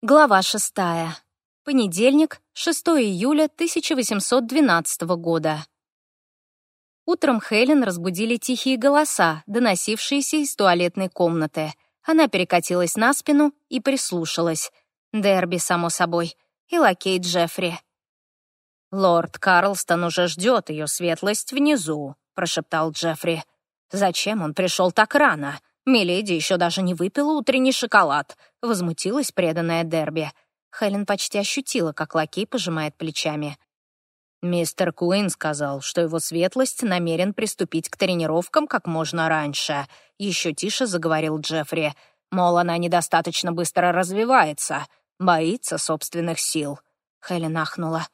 Глава шестая. Понедельник, 6 июля 1812 года. Утром Хелен разбудили тихие голоса, доносившиеся из туалетной комнаты. Она перекатилась на спину и прислушалась. Дерби, само собой, и лакей Джеффри. «Лорд Карлстон уже ждет ее светлость внизу», — прошептал Джеффри. «Зачем он пришел так рано? Миледи еще даже не выпила утренний шоколад», — возмутилась преданная Дерби. Хелен почти ощутила, как лакей пожимает плечами. Мистер Куин сказал, что его светлость намерен приступить к тренировкам как можно раньше. Еще тише заговорил Джеффри. Мол, она недостаточно быстро развивается, боится собственных сил. Хелен ахнула.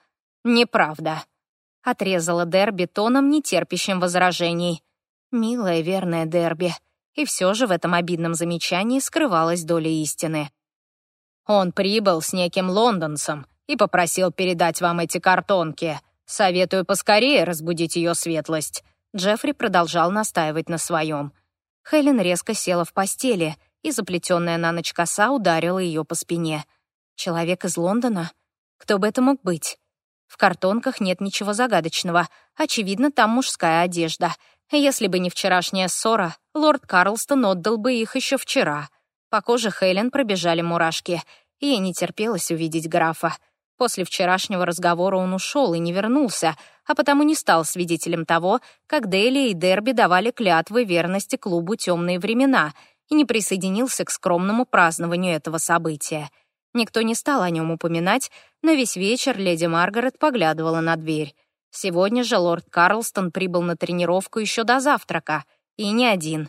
«Неправда», — отрезала Дерби тоном, нетерпящим возражений. «Милая, верная Дерби». И все же в этом обидном замечании скрывалась доля истины. «Он прибыл с неким лондонцем и попросил передать вам эти картонки. Советую поскорее разбудить ее светлость». Джеффри продолжал настаивать на своем. Хелен резко села в постели, и заплетенная на ночь коса ударила ее по спине. «Человек из Лондона? Кто бы это мог быть?» В картонках нет ничего загадочного. Очевидно, там мужская одежда — если бы не вчерашняя ссора, лорд Карлстон отдал бы их еще вчера. По коже Хелен пробежали мурашки. Ей не терпелось увидеть графа. После вчерашнего разговора он ушел и не вернулся, а потому не стал свидетелем того, как Дели и Дерби давали клятвы верности клубу «Темные времена» и не присоединился к скромному празднованию этого события. Никто не стал о нем упоминать, но весь вечер леди Маргарет поглядывала на дверь. Сегодня же лорд Карлстон прибыл на тренировку еще до завтрака, и не один.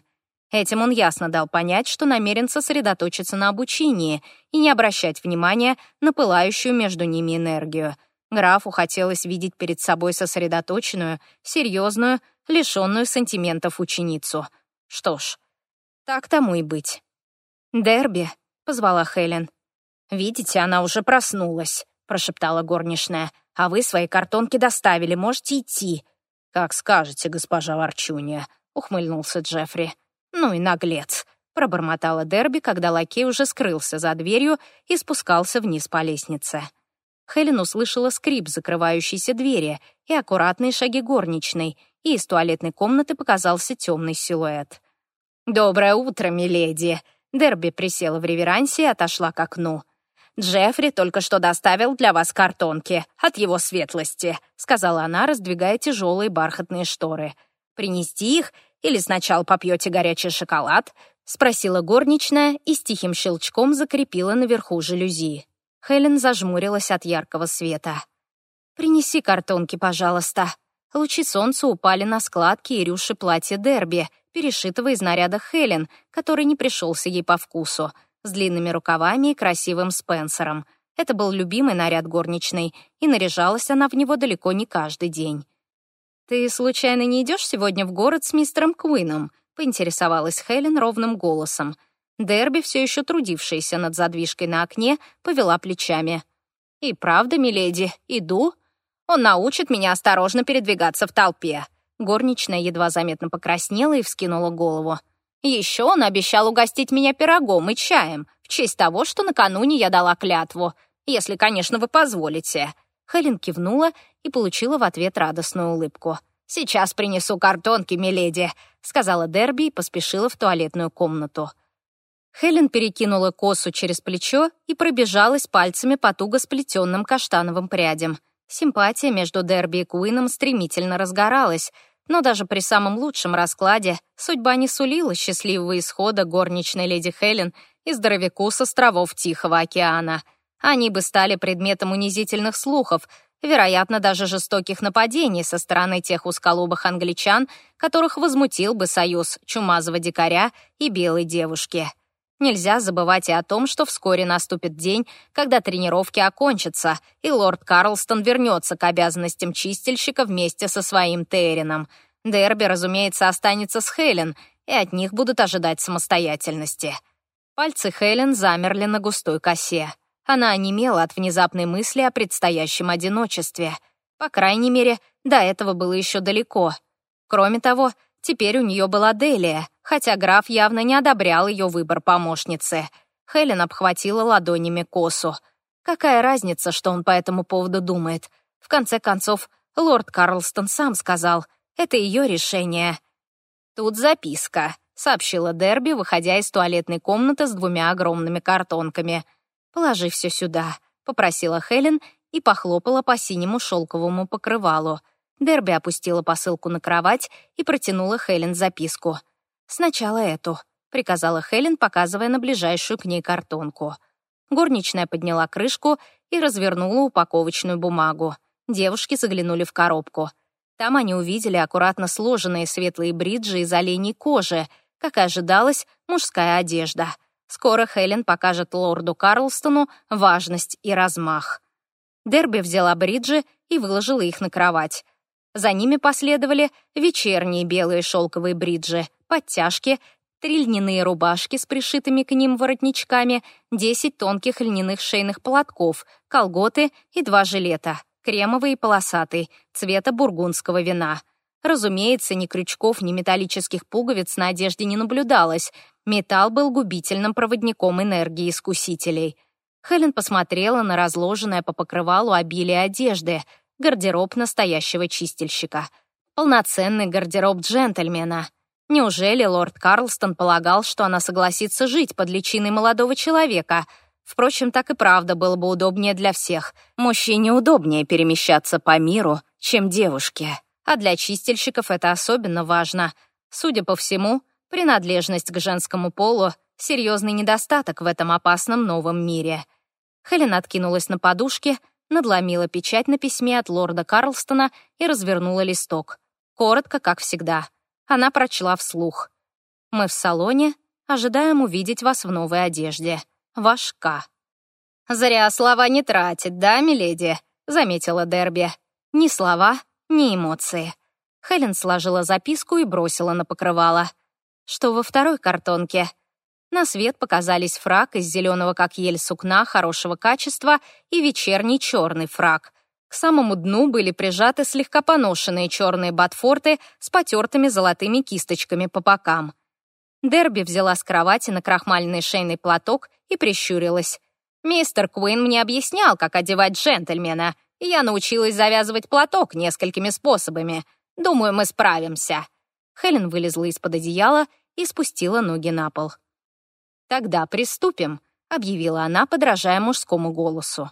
Этим он ясно дал понять, что намерен сосредоточиться на обучении и не обращать внимания на пылающую между ними энергию. Графу хотелось видеть перед собой сосредоточенную, серьезную, лишенную сантиментов ученицу. Что ж, так тому и быть. «Дерби», — позвала Хелен. «Видите, она уже проснулась», — прошептала горничная. А вы свои картонки доставили, можете идти». «Как скажете, госпожа Ворчунья», — ухмыльнулся Джеффри. «Ну и наглец», — пробормотала Дерби, когда лакей уже скрылся за дверью и спускался вниз по лестнице. Хелен услышала скрип закрывающейся двери и аккуратные шаги горничной, и из туалетной комнаты показался темный силуэт. «Доброе утро, миледи!» Дерби присела в реверансе и отошла к окну. «Джеффри только что доставил для вас картонки от его светлости», сказала она, раздвигая тяжелые бархатные шторы. «Принести их или сначала попьете горячий шоколад?» спросила горничная и с тихим щелчком закрепила наверху жалюзи. Хелен зажмурилась от яркого света. «Принеси картонки, пожалуйста». Лучи солнца упали на складки и рюши платья Дерби, перешитого из наряда Хелен, который не пришелся ей по вкусу с длинными рукавами и красивым спенсером. Это был любимый наряд горничной, и наряжалась она в него далеко не каждый день. «Ты, случайно, не идешь сегодня в город с мистером Куином?» — поинтересовалась Хелен ровным голосом. Дерби, все еще трудившаяся над задвижкой на окне, повела плечами. «И правда, миледи, иду. Он научит меня осторожно передвигаться в толпе». Горничная едва заметно покраснела и вскинула голову. Еще он обещал угостить меня пирогом и чаем в честь того, что накануне я дала клятву, если, конечно, вы позволите». Хелен кивнула и получила в ответ радостную улыбку. «Сейчас принесу картонки, миледи», — сказала Дерби и поспешила в туалетную комнату. Хелен перекинула косу через плечо и пробежалась пальцами по туго сплетенным каштановым прядям. Симпатия между Дерби и Куином стремительно разгоралась, но даже при самом лучшем раскладе судьба не сулила счастливого исхода горничной леди Хелен и здоровяку с островов Тихого океана. Они бы стали предметом унизительных слухов, вероятно, даже жестоких нападений со стороны тех узколобых англичан, которых возмутил бы союз чумазого дикаря и белой девушки. Нельзя забывать и о том, что вскоре наступит день, когда тренировки окончатся, и лорд Карлстон вернется к обязанностям чистильщика вместе со своим Террином. Дерби, разумеется, останется с Хелен, и от них будут ожидать самостоятельности. Пальцы Хелен замерли на густой косе. Она онемела от внезапной мысли о предстоящем одиночестве. По крайней мере, до этого было еще далеко. Кроме того, Теперь у нее была Делия, хотя граф явно не одобрял ее выбор помощницы. Хелен обхватила ладонями косу. Какая разница, что он по этому поводу думает? В конце концов, лорд Карлстон сам сказал, это ее решение. «Тут записка», — сообщила Дерби, выходя из туалетной комнаты с двумя огромными картонками. «Положи все сюда», — попросила Хелен и похлопала по синему шелковому покрывалу. Дерби опустила посылку на кровать и протянула Хелен записку. «Сначала эту», — приказала Хелен, показывая на ближайшую к ней картонку. Горничная подняла крышку и развернула упаковочную бумагу. Девушки заглянули в коробку. Там они увидели аккуратно сложенные светлые бриджи из оленей кожи, как и ожидалось, мужская одежда. Скоро Хелен покажет лорду Карлстону важность и размах. Дерби взяла бриджи и выложила их на кровать. За ними последовали вечерние белые шелковые бриджи, подтяжки, три льняные рубашки с пришитыми к ним воротничками, десять тонких льняных шейных платков, колготы и два жилета, кремовый и полосатый, цвета бургундского вина. Разумеется, ни крючков, ни металлических пуговиц на одежде не наблюдалось. Металл был губительным проводником энергии искусителей. Хелен посмотрела на разложенное по покрывалу обилие одежды — гардероб настоящего чистильщика. Полноценный гардероб джентльмена. Неужели лорд Карлстон полагал, что она согласится жить под личиной молодого человека? Впрочем, так и правда было бы удобнее для всех. Мужчине удобнее перемещаться по миру, чем девушке. А для чистильщиков это особенно важно. Судя по всему, принадлежность к женскому полу — серьезный недостаток в этом опасном новом мире. Хелен откинулась на подушке — надломила печать на письме от лорда Карлстона и развернула листок. Коротко, как всегда. Она прочла вслух. «Мы в салоне, ожидаем увидеть вас в новой одежде. Ваш К». «Зря слова не тратит, да, миледи?» — заметила Дерби. «Ни слова, ни эмоции». Хелен сложила записку и бросила на покрывало. «Что во второй картонке?» На свет показались фрак из зеленого как ель сукна хорошего качества и вечерний черный фрак. К самому дну были прижаты слегка поношенные черные ботфорты с потертыми золотыми кисточками по бокам. Дерби взяла с кровати на крахмальный шейный платок и прищурилась. «Мистер Куин мне объяснял, как одевать джентльмена, и я научилась завязывать платок несколькими способами. Думаю, мы справимся». Хелен вылезла из-под одеяла и спустила ноги на пол. «Тогда приступим», — объявила она, подражая мужскому голосу.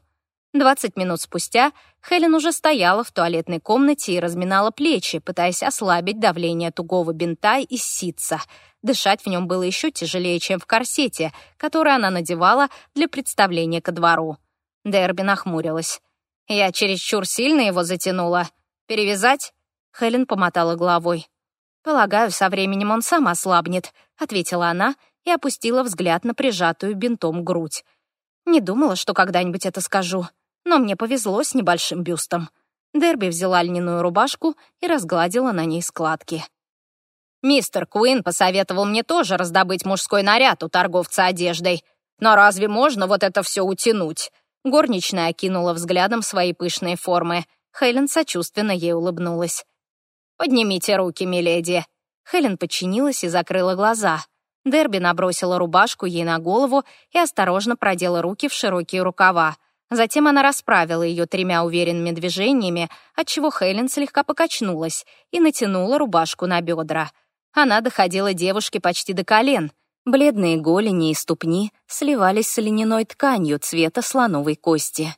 Двадцать минут спустя Хелен уже стояла в туалетной комнате и разминала плечи, пытаясь ослабить давление тугого бинта из ситца. Дышать в нем было еще тяжелее, чем в корсете, который она надевала для представления ко двору. Дерби нахмурилась. «Я чересчур сильно его затянула. Перевязать?» Хелен помотала головой. «Полагаю, со временем он сам ослабнет», — ответила она и опустила взгляд на прижатую бинтом грудь. Не думала, что когда-нибудь это скажу, но мне повезло с небольшим бюстом. Дерби взяла льняную рубашку и разгладила на ней складки. «Мистер Куин посоветовал мне тоже раздобыть мужской наряд у торговца одеждой. Но разве можно вот это все утянуть?» Горничная окинула взглядом свои пышные формы. Хелен сочувственно ей улыбнулась. «Поднимите руки, миледи». Хелен подчинилась и закрыла глаза. Дерби набросила рубашку ей на голову и осторожно продела руки в широкие рукава. Затем она расправила ее тремя уверенными движениями, отчего Хелен слегка покачнулась и натянула рубашку на бедра. Она доходила девушке почти до колен. Бледные голени и ступни сливались с льняной тканью цвета слоновой кости.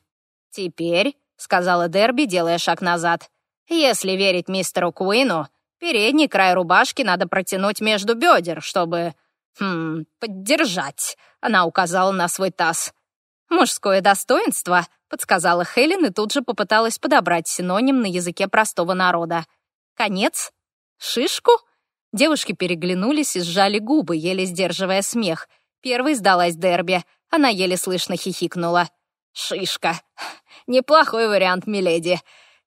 «Теперь», — сказала Дерби, делая шаг назад, «если верить мистеру Куину, передний край рубашки надо протянуть между бедер, чтобы «Хм, поддержать», — она указала на свой таз. «Мужское достоинство», — подсказала Хелен и тут же попыталась подобрать синоним на языке простого народа. «Конец? Шишку?» Девушки переглянулись и сжали губы, еле сдерживая смех. Первой сдалась Дерби. Она еле слышно хихикнула. «Шишка. Неплохой вариант, миледи».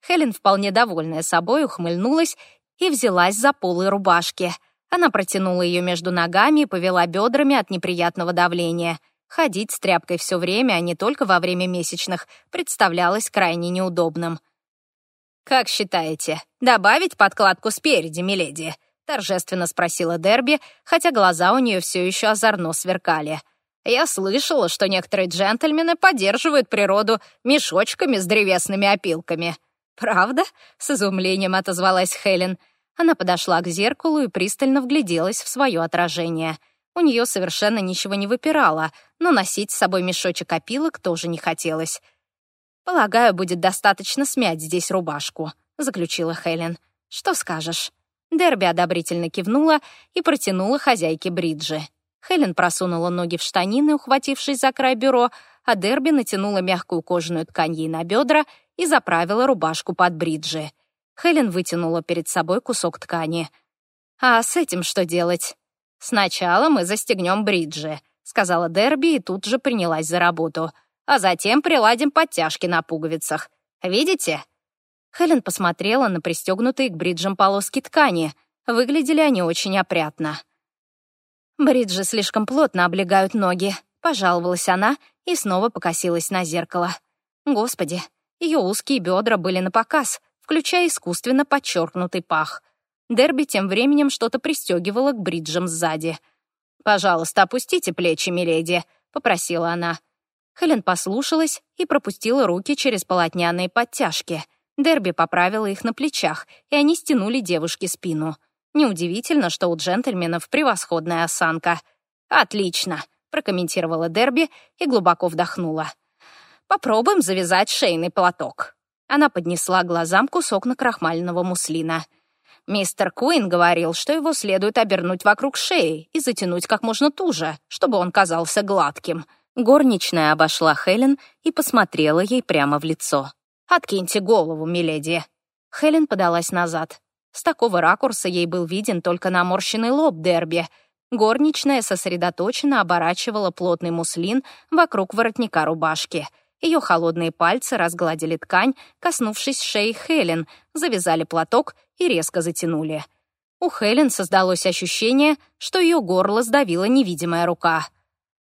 Хелен, вполне довольная собой, ухмыльнулась и взялась за полы рубашки — она протянула ее между ногами и повела бедрами от неприятного давления. Ходить с тряпкой все время, а не только во время месячных, представлялось крайне неудобным. «Как считаете, добавить подкладку спереди, миледи?» торжественно спросила Дерби, хотя глаза у нее все еще озорно сверкали. Я слышала, что некоторые джентльмены поддерживают природу мешочками с древесными опилками. Правда? С изумлением отозвалась Хелен. Она подошла к зеркалу и пристально вгляделась в свое отражение. У нее совершенно ничего не выпирало, но носить с собой мешочек опилок тоже не хотелось. «Полагаю, будет достаточно смять здесь рубашку», — заключила Хелен. «Что скажешь?» Дерби одобрительно кивнула и протянула хозяйке бриджи. Хелен просунула ноги в штанины, ухватившись за край бюро, а Дерби натянула мягкую кожаную ткань ей на бедра и заправила рубашку под бриджи. Хелен вытянула перед собой кусок ткани. «А с этим что делать?» «Сначала мы застегнем бриджи», — сказала Дерби и тут же принялась за работу. «А затем приладим подтяжки на пуговицах. Видите?» Хелен посмотрела на пристегнутые к бриджам полоски ткани. Выглядели они очень опрятно. «Бриджи слишком плотно облегают ноги», — пожаловалась она и снова покосилась на зеркало. Господи, ее узкие бедра были на показ, включая искусственно подчеркнутый пах. Дерби тем временем что-то пристегивала к бриджам сзади. «Пожалуйста, опустите плечи, миледи», — попросила она. Хелен послушалась и пропустила руки через полотняные подтяжки. Дерби поправила их на плечах, и они стянули девушке спину. Неудивительно, что у джентльменов превосходная осанка. «Отлично», — прокомментировала Дерби и глубоко вдохнула. «Попробуем завязать шейный платок». Она поднесла глазам кусок накрахмального муслина. Мистер Куин говорил, что его следует обернуть вокруг шеи и затянуть как можно туже, чтобы он казался гладким. Горничная обошла Хелен и посмотрела ей прямо в лицо. «Откиньте голову, миледи». Хелен подалась назад. С такого ракурса ей был виден только наморщенный лоб Дерби. Горничная сосредоточенно оборачивала плотный муслин вокруг воротника рубашки. Ее холодные пальцы разгладили ткань, коснувшись шеи Хелен, завязали платок и резко затянули. У Хелен создалось ощущение, что ее горло сдавила невидимая рука.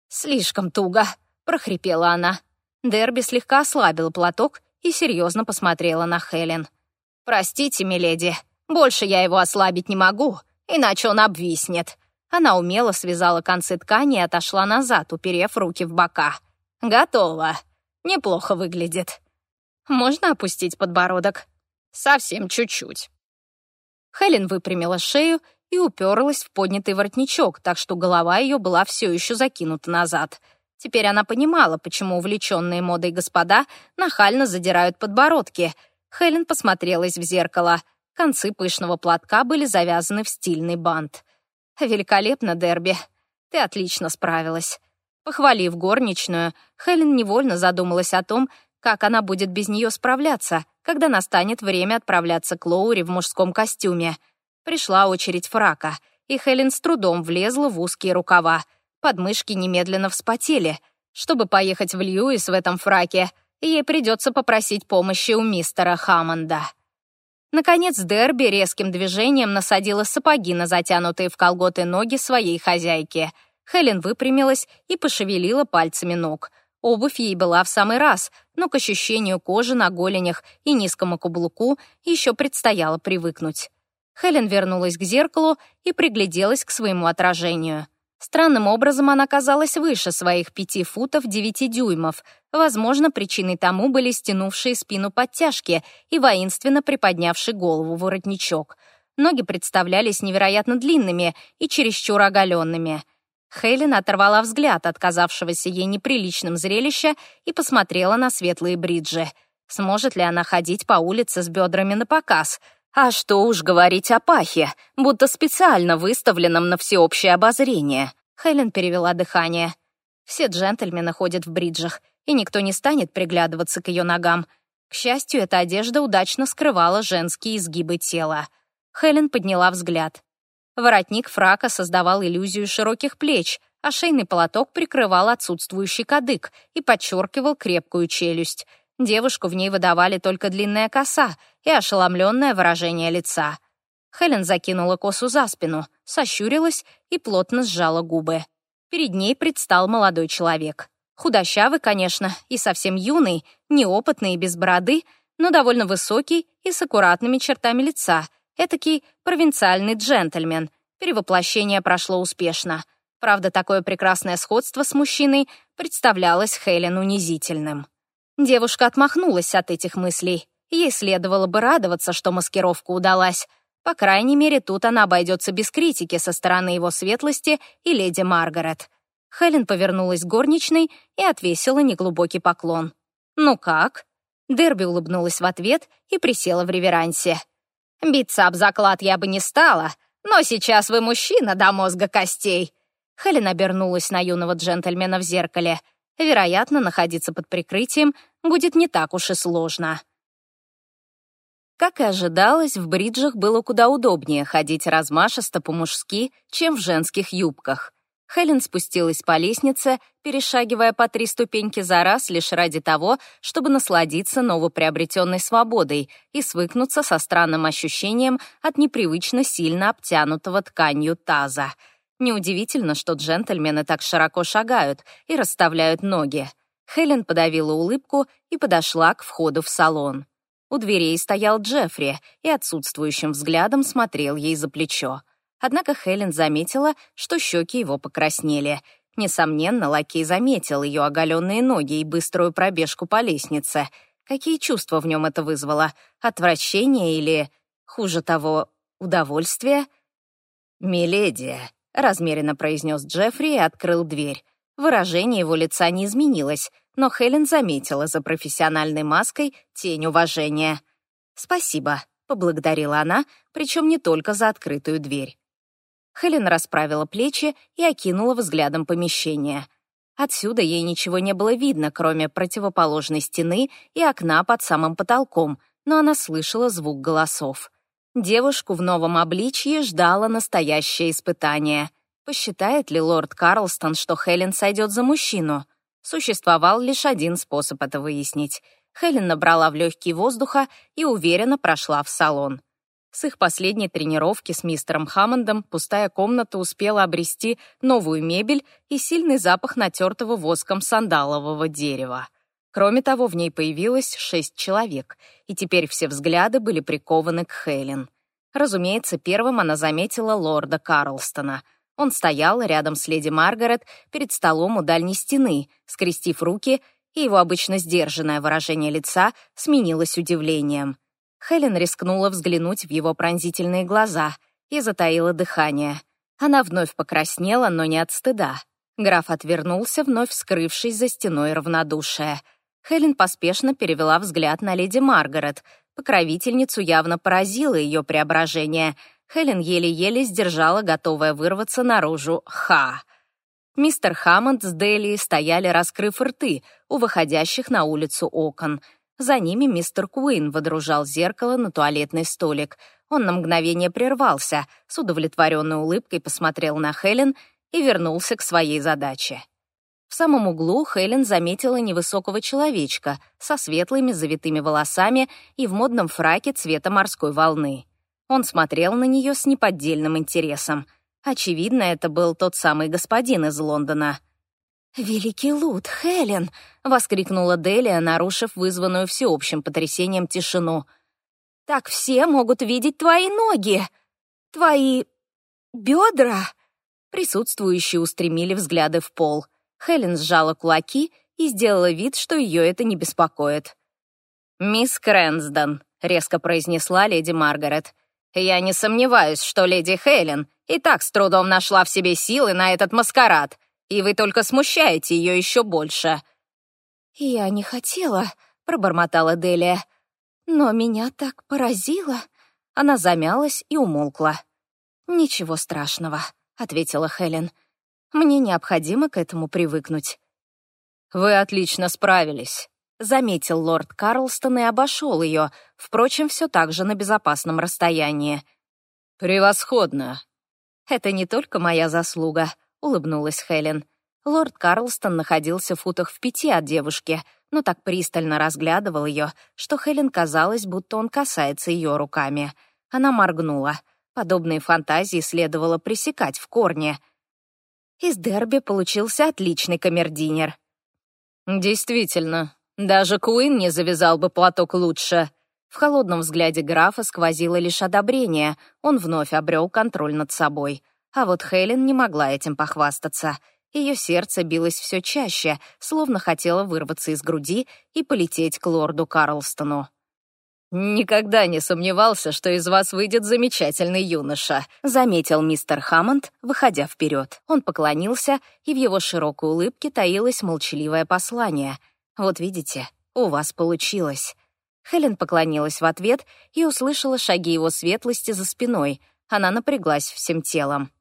«Слишком туго», — прохрипела она. Дерби слегка ослабил платок и серьезно посмотрела на Хелен. «Простите, миледи, больше я его ослабить не могу, иначе он обвиснет». Она умело связала концы ткани и отошла назад, уперев руки в бока. «Готово. Неплохо выглядит. Можно опустить подбородок? Совсем чуть-чуть». Хелен выпрямила шею и уперлась в поднятый воротничок, так что голова ее была все еще закинута назад. Теперь она понимала, почему увлеченные модой господа нахально задирают подбородки. Хелен посмотрелась в зеркало — Концы пышного платка были завязаны в стильный бант. «Великолепно, Дерби. Ты отлично справилась». Похвалив горничную, Хелен невольно задумалась о том, как она будет без нее справляться, когда настанет время отправляться к Лоури в мужском костюме. Пришла очередь фрака, и Хелен с трудом влезла в узкие рукава. Подмышки немедленно вспотели. Чтобы поехать в Льюис в этом фраке, ей придется попросить помощи у мистера Хаммонда. Наконец Дерби резким движением насадила сапоги на затянутые в колготы ноги своей хозяйки. Хелен выпрямилась и пошевелила пальцами ног. Обувь ей была в самый раз, но к ощущению кожи на голенях и низкому каблуку еще предстояло привыкнуть. Хелен вернулась к зеркалу и пригляделась к своему отражению. Странным образом она казалась выше своих пяти футов девяти дюймов. Возможно, причиной тому были стянувшие спину подтяжки и воинственно приподнявший голову воротничок. Ноги представлялись невероятно длинными и чересчур оголенными. Хейлин оторвала взгляд от казавшегося ей неприличным зрелища и посмотрела на светлые бриджи. Сможет ли она ходить по улице с бедрами на показ — а что уж говорить о пахе, будто специально выставленном на всеобщее обозрение. Хелен перевела дыхание. Все джентльмены ходят в бриджах, и никто не станет приглядываться к ее ногам. К счастью, эта одежда удачно скрывала женские изгибы тела. Хелен подняла взгляд. Воротник фрака создавал иллюзию широких плеч, а шейный полоток прикрывал отсутствующий кадык и подчеркивал крепкую челюсть. Девушку в ней выдавали только длинная коса и ошеломленное выражение лица. Хелен закинула косу за спину, сощурилась и плотно сжала губы. Перед ней предстал молодой человек. Худощавый, конечно, и совсем юный, неопытный и без бороды, но довольно высокий и с аккуратными чертами лица. Этакий провинциальный джентльмен. Перевоплощение прошло успешно. Правда, такое прекрасное сходство с мужчиной представлялось Хелен унизительным. Девушка отмахнулась от этих мыслей. Ей следовало бы радоваться, что маскировка удалась. По крайней мере, тут она обойдется без критики со стороны его светлости и леди Маргарет. Хелен повернулась к горничной и отвесила неглубокий поклон. «Ну как?» Дерби улыбнулась в ответ и присела в реверансе. «Биться об заклад я бы не стала, но сейчас вы мужчина до мозга костей». Хелен обернулась на юного джентльмена в зеркале. Вероятно, находиться под прикрытием будет не так уж и сложно. Как и ожидалось, в бриджах было куда удобнее ходить размашисто по-мужски, чем в женских юбках. Хелен спустилась по лестнице, перешагивая по три ступеньки за раз лишь ради того, чтобы насладиться новоприобретенной свободой и свыкнуться со странным ощущением от непривычно сильно обтянутого тканью таза. Неудивительно, что джентльмены так широко шагают и расставляют ноги. Хелен подавила улыбку и подошла к входу в салон. У дверей стоял Джеффри и отсутствующим взглядом смотрел ей за плечо. Однако Хелен заметила, что щеки его покраснели. Несомненно, лакей заметил ее оголенные ноги и быструю пробежку по лестнице. Какие чувства в нем это вызвало? Отвращение или, хуже того, удовольствие? «Миледи», — размеренно произнес Джеффри и открыл дверь. Выражение его лица не изменилось, но Хелен заметила за профессиональной маской тень уважения. «Спасибо», — поблагодарила она, причем не только за открытую дверь. Хелен расправила плечи и окинула взглядом помещение. Отсюда ей ничего не было видно, кроме противоположной стены и окна под самым потолком, но она слышала звук голосов. Девушку в новом обличье ждало настоящее испытание. Посчитает ли лорд Карлстон, что Хелен сойдет за мужчину? Существовал лишь один способ это выяснить. Хелен набрала в легкие воздуха и уверенно прошла в салон. С их последней тренировки с мистером Хаммондом пустая комната успела обрести новую мебель и сильный запах натертого воском сандалового дерева. Кроме того, в ней появилось шесть человек, и теперь все взгляды были прикованы к Хелен. Разумеется, первым она заметила лорда Карлстона — он стоял рядом с леди Маргарет перед столом у дальней стены, скрестив руки, и его обычно сдержанное выражение лица сменилось удивлением. Хелен рискнула взглянуть в его пронзительные глаза и затаила дыхание. Она вновь покраснела, но не от стыда. Граф отвернулся, вновь скрывшись за стеной равнодушия. Хелен поспешно перевела взгляд на леди Маргарет. Покровительницу явно поразило ее преображение — Хелен еле-еле сдержала, готовая вырваться наружу «Ха!». Мистер Хаммонд с Дели стояли, раскрыв рты, у выходящих на улицу окон. За ними мистер Куин водружал зеркало на туалетный столик. Он на мгновение прервался, с удовлетворенной улыбкой посмотрел на Хелен и вернулся к своей задаче. В самом углу Хелен заметила невысокого человечка со светлыми завитыми волосами и в модном фраке цвета морской волны. Он смотрел на нее с неподдельным интересом. Очевидно, это был тот самый господин из Лондона. «Великий Лут, Хелен!» — воскликнула Делия, нарушив вызванную всеобщим потрясением тишину. «Так все могут видеть твои ноги! Твои... бедра!» Присутствующие устремили взгляды в пол. Хелен сжала кулаки и сделала вид, что ее это не беспокоит. «Мисс Крэнсдон», — резко произнесла леди Маргарет, — я не сомневаюсь, что леди Хелен и так с трудом нашла в себе силы на этот маскарад, и вы только смущаете ее еще больше». «Я не хотела», — пробормотала Делия. «Но меня так поразило». Она замялась и умолкла. «Ничего страшного», — ответила Хелен. «Мне необходимо к этому привыкнуть». «Вы отлично справились», заметил лорд Карлстон и обошел ее, впрочем, все так же на безопасном расстоянии. «Превосходно!» «Это не только моя заслуга», — улыбнулась Хелен. Лорд Карлстон находился в футах в пяти от девушки, но так пристально разглядывал ее, что Хелен казалось, будто он касается ее руками. Она моргнула. Подобные фантазии следовало пресекать в корне. Из Дерби получился отличный камердинер. «Действительно, даже Куин не завязал бы платок лучше. В холодном взгляде графа сквозило лишь одобрение. Он вновь обрел контроль над собой. А вот Хелен не могла этим похвастаться. Ее сердце билось все чаще, словно хотело вырваться из груди и полететь к лорду Карлстону. «Никогда не сомневался, что из вас выйдет замечательный юноша», заметил мистер Хаммонд, выходя вперед. Он поклонился, и в его широкой улыбке таилось молчаливое послание. «Вот видите, у вас получилось». Хелен поклонилась в ответ и услышала шаги его светлости за спиной. Она напряглась всем телом.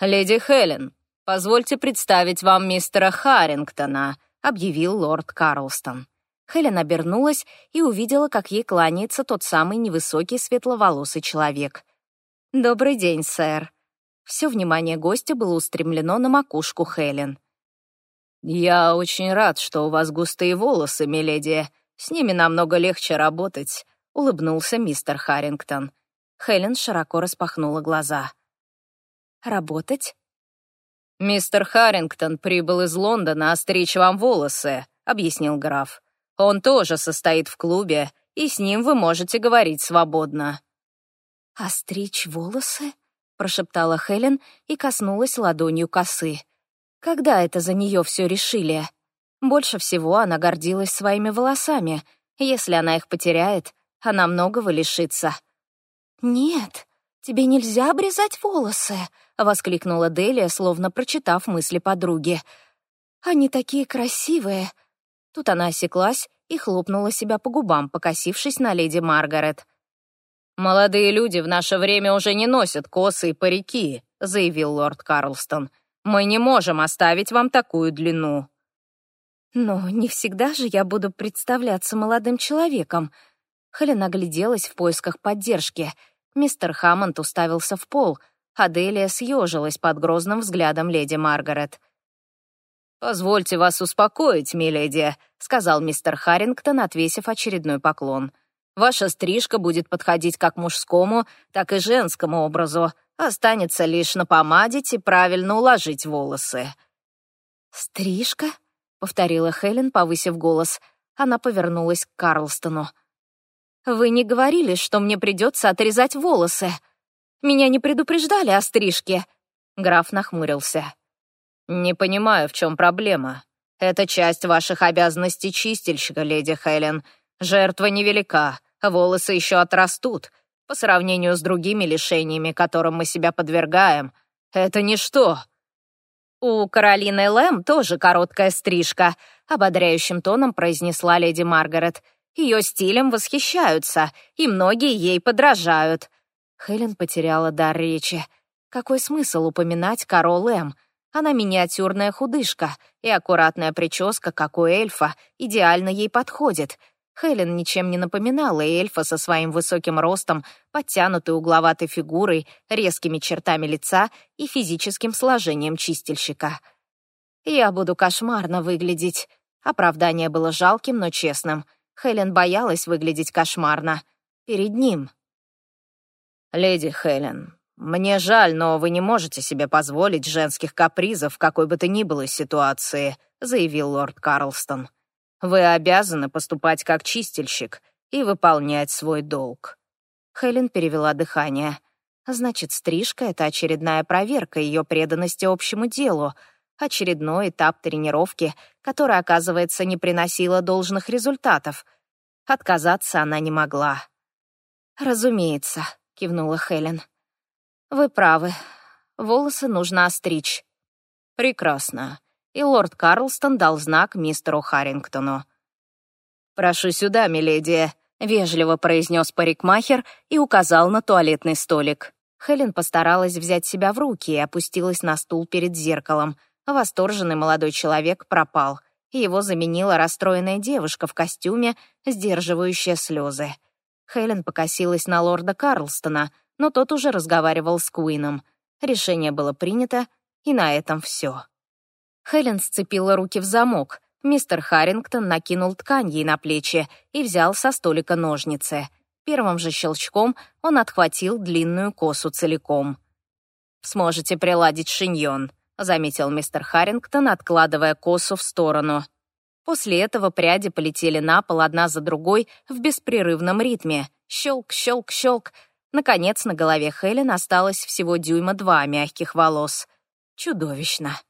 «Леди Хелен, позвольте представить вам мистера Харрингтона», объявил лорд Карлстон. Хелен обернулась и увидела, как ей кланяется тот самый невысокий светловолосый человек. «Добрый день, сэр». Все внимание гостя было устремлено на макушку Хелен. «Я очень рад, что у вас густые волосы, миледи. С ними намного легче работать», — улыбнулся мистер Харрингтон. Хелен широко распахнула глаза. «Работать?» «Мистер Харрингтон прибыл из Лондона остричь вам волосы», — объяснил граф. Он тоже состоит в клубе, и с ним вы можете говорить свободно». «Остричь волосы?» — прошептала Хелен и коснулась ладонью косы. «Когда это за нее все решили?» Больше всего она гордилась своими волосами. Если она их потеряет, она многого лишится. «Нет, тебе нельзя обрезать волосы!» — воскликнула Делия, словно прочитав мысли подруги. «Они такие красивые, Тут она осеклась и хлопнула себя по губам, покосившись на леди Маргарет. «Молодые люди в наше время уже не носят косы и парики», — заявил лорд Карлстон. «Мы не можем оставить вам такую длину». «Но не всегда же я буду представляться молодым человеком». Хелен огляделась в поисках поддержки. Мистер Хаммонд уставился в пол. Аделия съежилась под грозным взглядом леди Маргарет. «Позвольте вас успокоить, миледи», — сказал мистер Харрингтон, отвесив очередной поклон. «Ваша стрижка будет подходить как мужскому, так и женскому образу. Останется лишь напомадить и правильно уложить волосы». «Стрижка?» — повторила Хелен, повысив голос. Она повернулась к Карлстону. «Вы не говорили, что мне придется отрезать волосы? Меня не предупреждали о стрижке?» Граф нахмурился. «Не понимаю, в чем проблема. Это часть ваших обязанностей чистильщика, леди Хелен. Жертва невелика, волосы еще отрастут. По сравнению с другими лишениями, которым мы себя подвергаем, это ничто». «У Каролины Лэм тоже короткая стрижка», — ободряющим тоном произнесла леди Маргарет. «Ее стилем восхищаются, и многие ей подражают». Хелен потеряла дар речи. Какой смысл упоминать Каро Лэм? Она миниатюрная худышка, и аккуратная прическа, как у эльфа, идеально ей подходит. Хелен ничем не напоминала эльфа со своим высоким ростом, подтянутой угловатой фигурой, резкими чертами лица и физическим сложением чистильщика. «Я буду кошмарно выглядеть». Оправдание было жалким, но честным. Хелен боялась выглядеть кошмарно. Перед ним. «Леди Хелен, «Мне жаль, но вы не можете себе позволить женских капризов в какой бы то ни было ситуации», заявил лорд Карлстон. «Вы обязаны поступать как чистильщик и выполнять свой долг». Хелен перевела дыхание. «Значит, стрижка — это очередная проверка ее преданности общему делу, очередной этап тренировки, который, оказывается, не приносила должных результатов. Отказаться она не могла». «Разумеется», — кивнула Хелен. «Вы правы. Волосы нужно остричь». «Прекрасно». И лорд Карлстон дал знак мистеру Харрингтону. «Прошу сюда, миледи», — вежливо произнес парикмахер и указал на туалетный столик. Хелен постаралась взять себя в руки и опустилась на стул перед зеркалом. Восторженный молодой человек пропал. Его заменила расстроенная девушка в костюме, сдерживающая слезы. Хелен покосилась на лорда Карлстона — но тот уже разговаривал с Куином. Решение было принято, и на этом все. Хелен сцепила руки в замок. Мистер Харрингтон накинул ткань ей на плечи и взял со столика ножницы. Первым же щелчком он отхватил длинную косу целиком. «Сможете приладить шиньон», — заметил мистер Харрингтон, откладывая косу в сторону. После этого пряди полетели на пол одна за другой в беспрерывном ритме. Щелк, щелк, щелк. Наконец, на голове Хелен осталось всего дюйма два мягких волос. Чудовищно.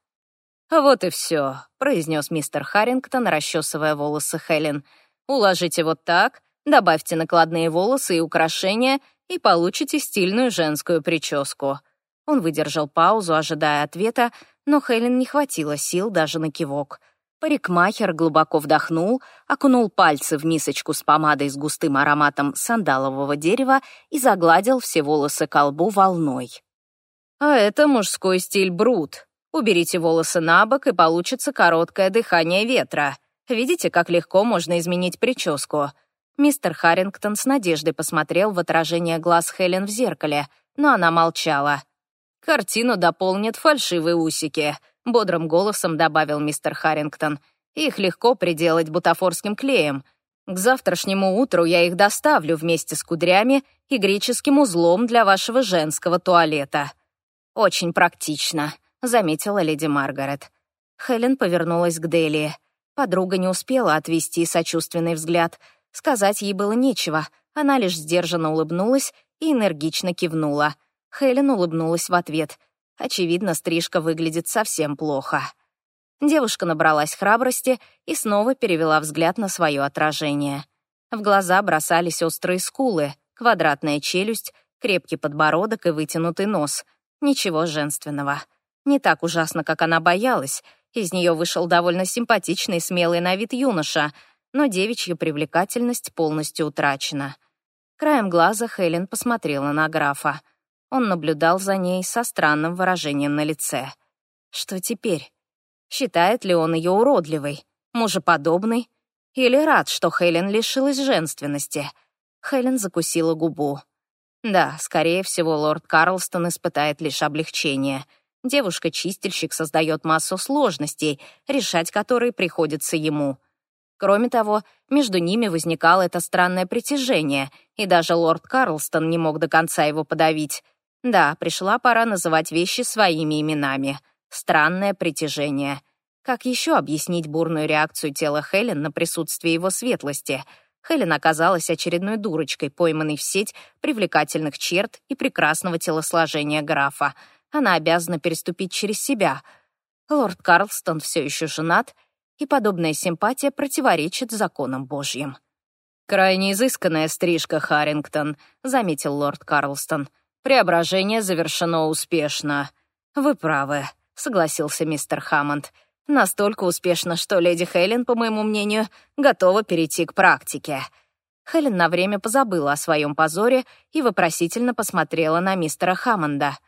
«Вот и все», — произнес мистер Харрингтон, расчесывая волосы Хелен. «Уложите вот так, добавьте накладные волосы и украшения, и получите стильную женскую прическу». Он выдержал паузу, ожидая ответа, но Хелен не хватило сил даже на кивок. Парикмахер глубоко вдохнул, окунул пальцы в мисочку с помадой с густым ароматом сандалового дерева и загладил все волосы к лбу волной. «А это мужской стиль брут. Уберите волосы на бок, и получится короткое дыхание ветра. Видите, как легко можно изменить прическу?» Мистер Харрингтон с надеждой посмотрел в отражение глаз Хелен в зеркале, но она молчала. «Картину дополнят фальшивые усики», — бодрым голосом добавил мистер Харрингтон. «Их легко приделать бутафорским клеем. К завтрашнему утру я их доставлю вместе с кудрями и греческим узлом для вашего женского туалета». «Очень практично», — заметила леди Маргарет. Хелен повернулась к Дели. Подруга не успела отвести сочувственный взгляд. Сказать ей было нечего. Она лишь сдержанно улыбнулась и энергично кивнула — Хелен улыбнулась в ответ. Очевидно, стрижка выглядит совсем плохо. Девушка набралась храбрости и снова перевела взгляд на свое отражение. В глаза бросались острые скулы, квадратная челюсть, крепкий подбородок и вытянутый нос. Ничего женственного. Не так ужасно, как она боялась. Из нее вышел довольно симпатичный, смелый на вид юноша, но девичья привлекательность полностью утрачена. Краем глаза Хелен посмотрела на графа. Он наблюдал за ней со странным выражением на лице. Что теперь? Считает ли он ее уродливой, мужеподобной? Или рад, что Хелен лишилась женственности? Хелен закусила губу. Да, скорее всего, лорд Карлстон испытает лишь облегчение. Девушка-чистильщик создает массу сложностей, решать которые приходится ему. Кроме того, между ними возникало это странное притяжение, и даже лорд Карлстон не мог до конца его подавить. Да, пришла пора называть вещи своими именами. Странное притяжение. Как еще объяснить бурную реакцию тела Хелен на присутствие его светлости? Хелен оказалась очередной дурочкой, пойманной в сеть привлекательных черт и прекрасного телосложения графа. Она обязана переступить через себя. Лорд Карлстон все еще женат, и подобная симпатия противоречит законам Божьим. «Крайне изысканная стрижка, Харрингтон», — заметил лорд Карлстон. — Преображение завершено успешно. Вы правы, согласился мистер Хаммонд. Настолько успешно, что леди Хелен, по моему мнению, готова перейти к практике. Хелен на время позабыла о своем позоре и вопросительно посмотрела на мистера Хаммонда.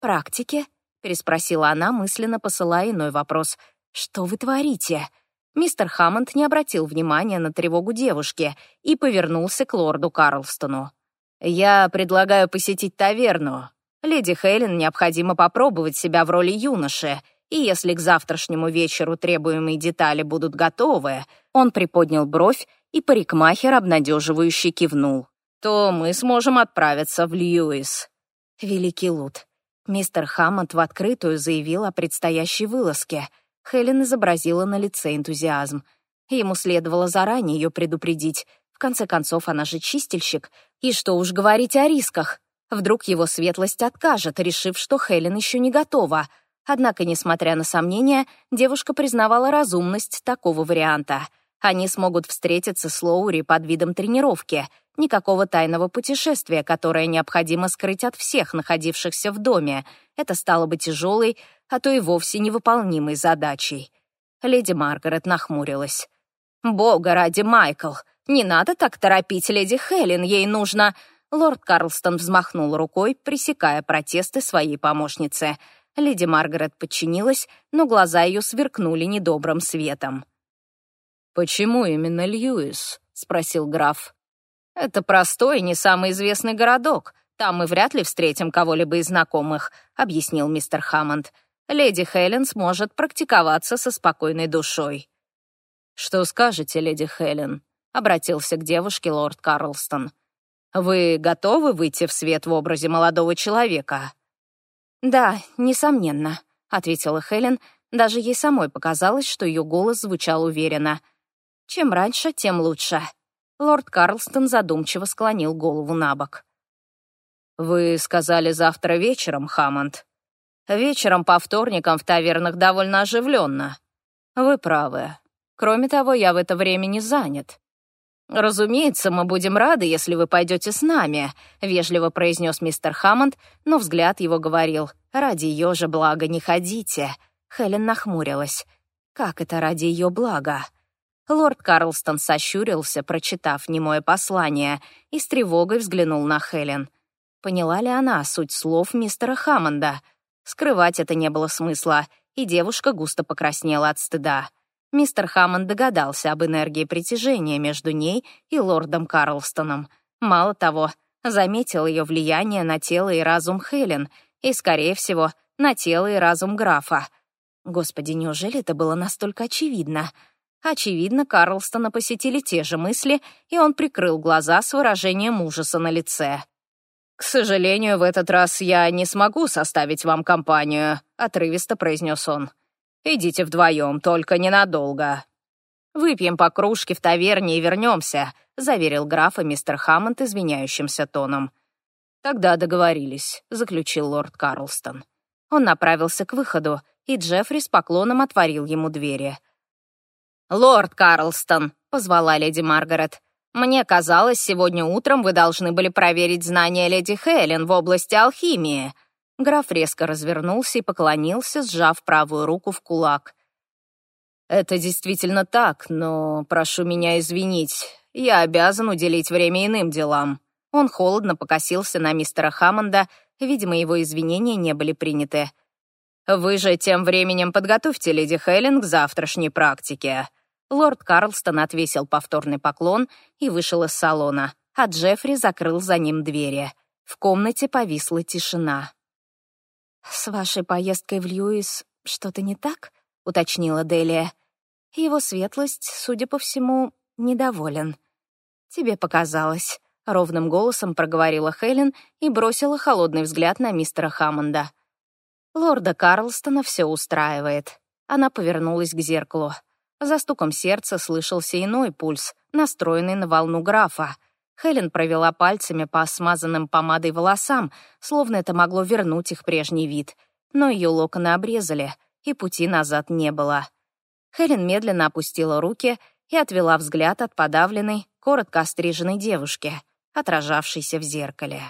«Практике?» — переспросила она, мысленно посылая иной вопрос. «Что вы творите?» Мистер Хаммонд не обратил внимания на тревогу девушки и повернулся к лорду Карлстону. «Я предлагаю посетить таверну. Леди Хелен необходимо попробовать себя в роли юноши, и если к завтрашнему вечеру требуемые детали будут готовы...» Он приподнял бровь, и парикмахер обнадеживающе кивнул. «То мы сможем отправиться в Льюис». Великий Лут. Мистер Хаммонд в открытую заявил о предстоящей вылазке. Хелен изобразила на лице энтузиазм. Ему следовало заранее ее предупредить. Конце концов, она же чистильщик, и что уж говорить о рисках. Вдруг его светлость откажет, решив, что Хелен еще не готова. Однако, несмотря на сомнения, девушка признавала разумность такого варианта. Они смогут встретиться с Лоури под видом тренировки. Никакого тайного путешествия, которое необходимо скрыть от всех находившихся в доме. Это стало бы тяжелой, а то и вовсе невыполнимой задачей. Леди Маргарет нахмурилась. «Бога ради, Майкл! «Не надо так торопить леди Хелен, ей нужно...» Лорд Карлстон взмахнул рукой, пресекая протесты своей помощницы. Леди Маргарет подчинилась, но глаза ее сверкнули недобрым светом. «Почему именно Льюис?» — спросил граф. «Это простой, не самый известный городок. Там мы вряд ли встретим кого-либо из знакомых», — объяснил мистер Хаммонд. «Леди Хелен сможет практиковаться со спокойной душой». «Что скажете, леди Хелен?» — обратился к девушке лорд Карлстон. «Вы готовы выйти в свет в образе молодого человека?» «Да, несомненно», — ответила Хелен. Даже ей самой показалось, что ее голос звучал уверенно. «Чем раньше, тем лучше». Лорд Карлстон задумчиво склонил голову на бок. «Вы сказали завтра вечером, Хаммонд?» «Вечером по вторникам в тавернах довольно оживленно». «Вы правы. Кроме того, я в это время не занят». «Разумеется, мы будем рады, если вы пойдете с нами», — вежливо произнес мистер Хаммонд, но взгляд его говорил, «Ради ее же блага не ходите». Хелен нахмурилась. «Как это ради ее блага?» Лорд Карлстон сощурился, прочитав немое послание, и с тревогой взглянул на Хелен. Поняла ли она суть слов мистера Хаммонда? Скрывать это не было смысла, и девушка густо покраснела от стыда. Мистер Хаммонд догадался об энергии притяжения между ней и лордом Карлстоном. Мало того, заметил ее влияние на тело и разум Хелен, и, скорее всего, на тело и разум графа. Господи, неужели это было настолько очевидно? Очевидно, Карлстона посетили те же мысли, и он прикрыл глаза с выражением ужаса на лице. «К сожалению, в этот раз я не смогу составить вам компанию», — отрывисто произнес он. «Идите вдвоем, только ненадолго». «Выпьем по кружке в таверне и вернемся», — заверил графа мистер Хаммонд извиняющимся тоном. «Тогда договорились», — заключил лорд Карлстон. Он направился к выходу, и Джеффри с поклоном отворил ему двери. «Лорд Карлстон», — позвала леди Маргарет, мне казалось, сегодня утром вы должны были проверить знания леди Хелен в области алхимии». Граф резко развернулся и поклонился, сжав правую руку в кулак. «Это действительно так, но прошу меня извинить. Я обязан уделить время иным делам». Он холодно покосился на мистера Хаммонда, видимо, его извинения не были приняты. «Вы же тем временем подготовьте леди Хелен к завтрашней практике. Лорд Карлстон отвесил повторный поклон и вышел из салона, а Джеффри закрыл за ним двери. В комнате повисла тишина. «С вашей поездкой в Льюис что-то не так?» — уточнила Делия. Его светлость, судя по всему, недоволен. «Тебе показалось», — ровным голосом проговорила Хелен и бросила холодный взгляд на мистера Хаммонда. Лорда Карлстона все устраивает. Она повернулась к зеркалу. За стуком сердца слышался иной пульс, настроенный на волну графа. Хелен провела пальцами по смазанным помадой волосам, словно это могло вернуть их прежний вид. Но ее локоны обрезали, и пути назад не было. Хелен медленно опустила руки и отвела взгляд от подавленной, коротко остриженной девушки, отражавшейся в зеркале.